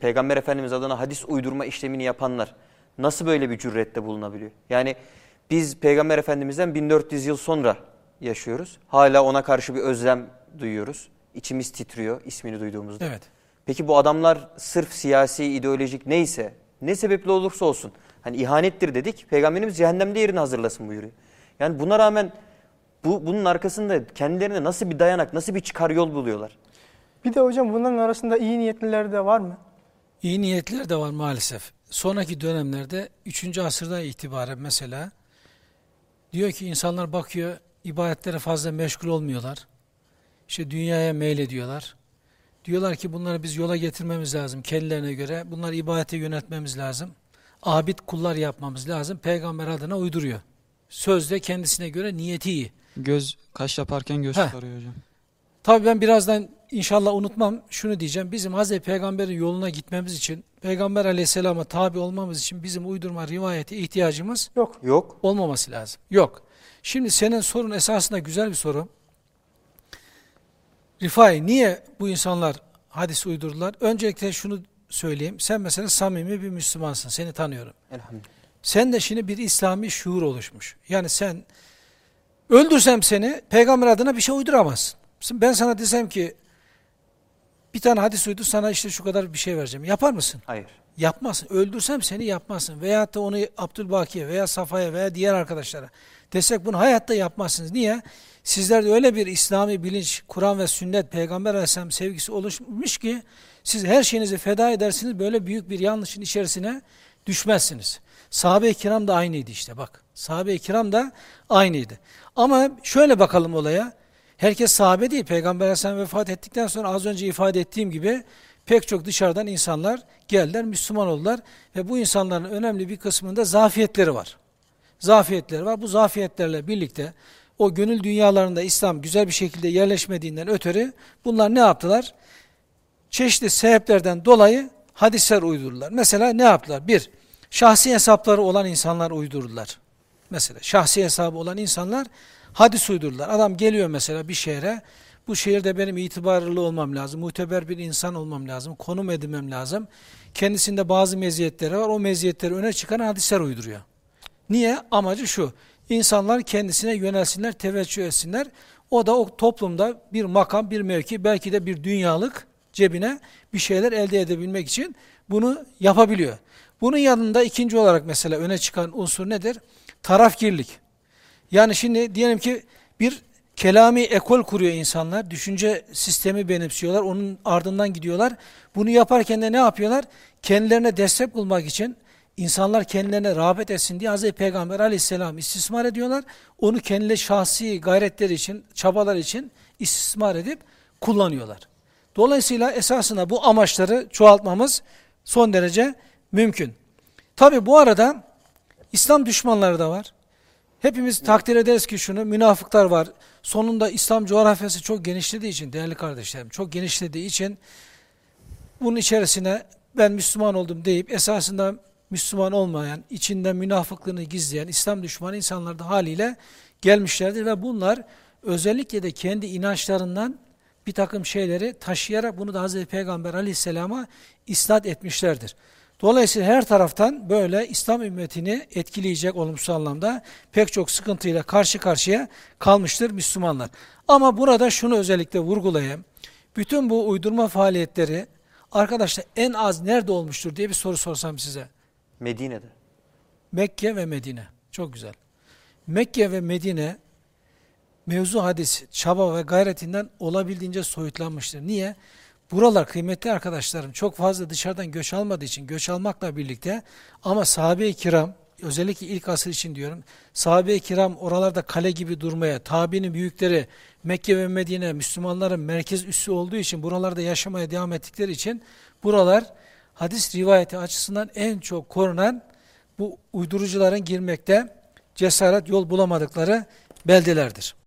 Peygamber Efendimiz adına hadis uydurma işlemini yapanlar nasıl böyle bir cürette bulunabiliyor? Yani biz Peygamber Efendimiz'den 1400 yıl sonra yaşıyoruz. Hala ona karşı bir özlem duyuyoruz. İçimiz titriyor ismini duyduğumuzda. Evet. Peki bu adamlar sırf siyasi, ideolojik neyse, ne sebeple olursa olsun. Hani ihanettir dedik, Peygamberimiz cehennemde yerini hazırlasın buyuruyor. Yani buna rağmen bu bunun arkasında kendilerine nasıl bir dayanak, nasıl bir çıkar yol buluyorlar? Bir de hocam bunların arasında iyi niyetliler de var mı? İyi niyetliler de var maalesef. Sonraki dönemlerde 3. asırdan itibaren mesela diyor ki insanlar bakıyor ibadetlere fazla meşgul olmuyorlar. İşte dünyaya meylediyorlar. Diyorlar ki bunları biz yola getirmemiz lazım kendilerine göre. Bunları ibadete yönetmemiz lazım. Abid kullar yapmamız lazım. Peygamber adına uyduruyor. Sözde kendisine göre niyeti iyi. Göz kaş yaparken göz Heh. çıkarıyor hocam. Tabii ben birazdan inşallah unutmam şunu diyeceğim. Bizim Hazreti Peygamber'in yoluna gitmemiz için, Peygamber aleyhisselama tabi olmamız için bizim uydurma rivayete ihtiyacımız Yok. Yok. olmaması lazım. Yok. Şimdi senin sorun esasında güzel bir soru. Rifai niye bu insanlar hadis uydurdular? Öncelikle şunu söyleyeyim. Sen mesela samimi bir Müslümansın. Seni tanıyorum. Elhamdülillah. Sen de şimdi bir İslami şuur oluşmuş. Yani sen öldürsem seni peygamber adına bir şey uyduramazsın. Şimdi Ben sana desem ki bir tane hadis uydur sana işte şu kadar bir şey vereceğim. Yapar mısın? Hayır. Yapmazsın. Öldürsem seni yapmazsın. Veyahut da onu Abdülbaki'ye veya Safa'ya veya diğer arkadaşlara desek bunu hayatta yapmazsınız. Niye? Sizlerde öyle bir İslami bilinç, Kur'an ve sünnet, Peygamber Aleyhisselam sevgisi oluşmuş ki siz her şeyinizi feda edersiniz böyle büyük bir yanlışın içerisine düşmezsiniz. Sahabe-i kiram da aynıydı işte bak. Sahabe-i kiram da aynıydı. Ama şöyle bakalım olaya. Herkes sahabe değil. Peygamber Aleyhisselam vefat ettikten sonra az önce ifade ettiğim gibi pek çok dışarıdan insanlar geldiler, Müslüman oldular. Ve bu insanların önemli bir kısmında zafiyetleri var. Zafiyetleri var. Bu zafiyetlerle birlikte o gönül dünyalarında İslam güzel bir şekilde yerleşmediğinden ötürü bunlar ne yaptılar? Çeşitli sebeplerden dolayı hadisler uydurdular. Mesela ne yaptılar? Bir, şahsi hesapları olan insanlar uydurdular. Mesela şahsi hesabı olan insanlar hadis uydurdular. Adam geliyor mesela bir şehre, bu şehirde benim itibarlı olmam lazım, muteber bir insan olmam lazım, konum edinmem lazım. Kendisinde bazı meziyetleri var, o meziyetleri öne çıkan hadisler uyduruyor. Niye? Amacı şu, insanlar kendisine yönelsinler, teveccüh etsinler. O da o toplumda bir makam, bir mevki, belki de bir dünyalık cebine bir şeyler elde edebilmek için bunu yapabiliyor. Bunun yanında ikinci olarak mesela öne çıkan unsur nedir? Tarafgirlik. Yani şimdi diyelim ki bir kelami ekol kuruyor insanlar, düşünce sistemi benimsiyorlar, onun ardından gidiyorlar. Bunu yaparken de ne yapıyorlar? Kendilerine destek bulmak için insanlar kendilerine rağbet etsin diye Hz. Peygamber aleyhisselam istismar ediyorlar. Onu kendi şahsi gayretleri için, çabalar için istismar edip kullanıyorlar. Dolayısıyla esasında bu amaçları çoğaltmamız son derece mümkün. Tabi bu arada İslam düşmanları da var. Hepimiz takdir ederiz ki şunu, münafıklar var. Sonunda İslam coğrafyası çok genişlediği için, değerli kardeşlerim, çok genişlediği için bunun içerisine ben Müslüman oldum deyip esasında Müslüman olmayan, içinde münafıklığını gizleyen İslam düşmanı insanlar da haliyle gelmişlerdir ve bunlar özellikle de kendi inançlarından bir takım şeyleri taşıyarak bunu da Hazreti Peygamber aleyhisselama isnat etmişlerdir. Dolayısıyla her taraftan böyle İslam ümmetini etkileyecek olumsuz anlamda pek çok sıkıntıyla karşı karşıya kalmıştır Müslümanlar. Ama burada şunu özellikle vurgulayayım. Bütün bu uydurma faaliyetleri arkadaşlar en az nerede olmuştur diye bir soru sorsam size. Medine'de. Mekke ve Medine. Çok güzel. Mekke ve Medine mevzu hadis, çaba ve gayretinden olabildiğince soyutlanmıştır. Niye? Buralar kıymetli arkadaşlarım çok fazla dışarıdan göç almadığı için göç almakla birlikte ama sahabe-i kiram özellikle ilk asır için diyorum sahabe-i kiram oralarda kale gibi durmaya tabiinin büyükleri Mekke ve Medine Müslümanların merkez üssü olduğu için buralarda yaşamaya devam ettikleri için buralar hadis rivayeti açısından en çok korunan bu uydurucuların girmekte cesaret yol bulamadıkları beldelerdir.